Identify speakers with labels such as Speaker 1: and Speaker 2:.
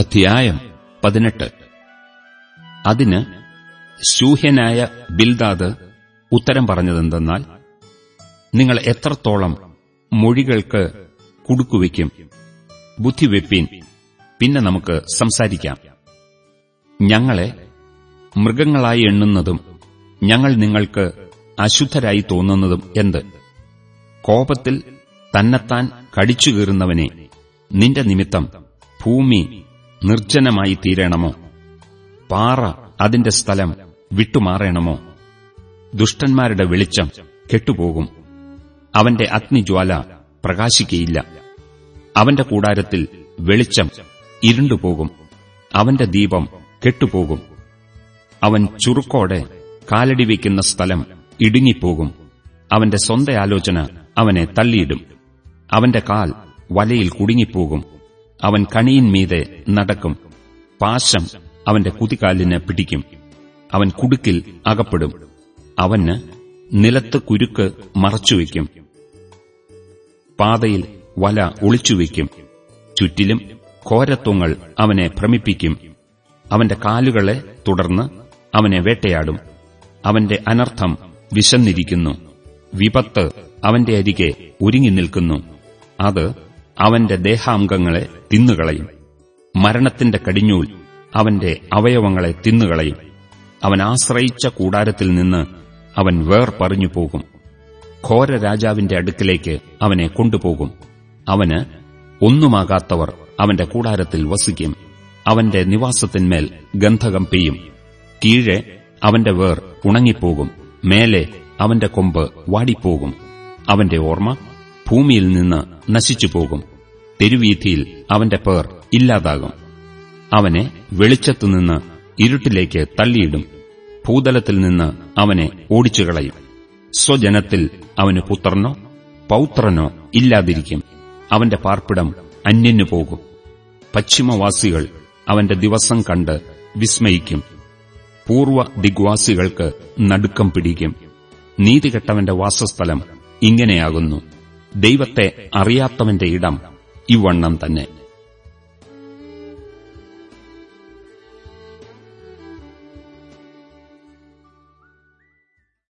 Speaker 1: അധ്യായം പതിനെട്ട്. അതിന് ശൂഹ്യനായ ബിൽദാദ് ഉത്തരം പറഞ്ഞതെന്തെന്നാൽ നിങ്ങൾ എത്രത്തോളം മൊഴികൾക്ക് കുടുക്കുവയ്ക്കും ബുദ്ധിവെപ്പീൻ പിന്നെ നമുക്ക് സംസാരിക്കാം. ഞങ്ങളെ മൃഗങ്ങളായി എണ്ണുന്നതും ഞങ്ങൾ നിങ്ങൾക്ക് അശുദ്ധരായി തോന്നുന്നതും എന്ത്? കോപത്തിൽ തന്നെത്താൻ കടിച്ചുകീറുന്നവനെ നിന്റെ നിമിത്തം ഭൂമി നിർജനമായി തീരണമോ? പാറ അതിന്റെ സ്ഥലം വിട്ടുമാറണമോ? ദുഷ്ടന്മാരുടെ വെളിച്ചം കെട്ടുപോകും. അവന്റെ അഗ്നിജ്വാല പ്രകാശിക്കയില്ല. അവന്റെ കൂടാരത്തിൽ വെളിച്ചം ഇരുണ്ടുപോകും. അവന്റെ ദീപം കെട്ടുപോകും. അവൻ ചുറുക്കോടെ കാലടി വയ്ക്കുന്ന സ്ഥലം ഇടുങ്ങിപ്പോകും. അവന്റെ സ്വന്ത ആലോചന അവനെ തള്ളിയിടും. അവന്റെ കാൽ വലയിൽ കുടുങ്ങിപ്പോകും. അവൻ കണിയിന്മീതെ നടക്കും. പാശം അവന്റെ കുതികാലിന് പിടിക്കും. അവൻ കുടുക്കിൽ അകപ്പെടും. അവന് നിലത്ത് കുരുക്ക് മറച്ചുവെക്കും പാതയിൽ വല ഒളിച്ചുവെക്കും ചുറ്റിലും ഘോരത്വങ്ങൾ അവനെ ഭ്രമിപ്പിക്കും. അവന്റെ കാലുകളെ തുടർന്ന് അവനെ വേട്ടയാടും. അവന്റെ അനർത്ഥം വിശന്നിരിക്കുന്നു. വിപത്ത് അവന്റെ അരികെ ഒരുങ്ങി നിൽക്കുന്നു. അത് അവന്റെ ദേഹാംഗങ്ങളെ തിന്നുകളയും. മരണത്തിന്റെ കടിഞ്ഞൂൽ അവന്റെ അവയവങ്ങളെ തിന്നുകളയും. അവൻ ആശ്രയിച്ച കൂടാരത്തിൽ നിന്ന് അവൻ വേർ പറഞ്ഞു പോകും. ഘോര രാജാവിന്റെ അടുക്കിലേക്ക് അവനെ കൊണ്ടുപോകും. അവന് ഒന്നുമാകാത്തവർ അവന്റെ കൂടാരത്തിൽ വസിക്കും. അവന്റെ നിവാസത്തിന്മേൽ ഗന്ധകം പെയ്യും. കീഴെ അവന്റെ വേർ ഉണങ്ങിപ്പോകും. മേലെ അവന്റെ കൊമ്പ് വാടിപ്പോകും. അവന്റെ ഓർമ്മ ഭൂമിയിൽ നിന്ന് നശിച്ചുപോകും. തെരുവീഥിയിൽ അവന്റെ പേർ ഇല്ലാതാകും. അവനെ വെളിച്ചത്തുനിന്ന് ഇരുട്ടിലേക്ക് തള്ളിയിടും. ഭൂതലത്തിൽ നിന്ന് അവനെ ഓടിച്ചുകളയും. സ്വജനത്തിൽ അവന് പുത്രനോ പൌത്രനോ ഇല്ലാതിരിക്കും. അവന്റെ പാർപ്പിടം അന്യനു പോകും. പശ്ചിമവാസികൾ അവന്റെ ദിവസം കണ്ട് വിസ്മയിക്കും. പൂർവ ദിഗ്വാസികൾക്ക് നടുക്കം പിടിക്കും. നീതികെട്ടവന്റെ വാസസ്ഥലം ഇങ്ങനെയാകുന്നു. ദൈവത്തെ അറിയാത്തവന്റെ ഇടം ഇവണ്ണം തന്നെ.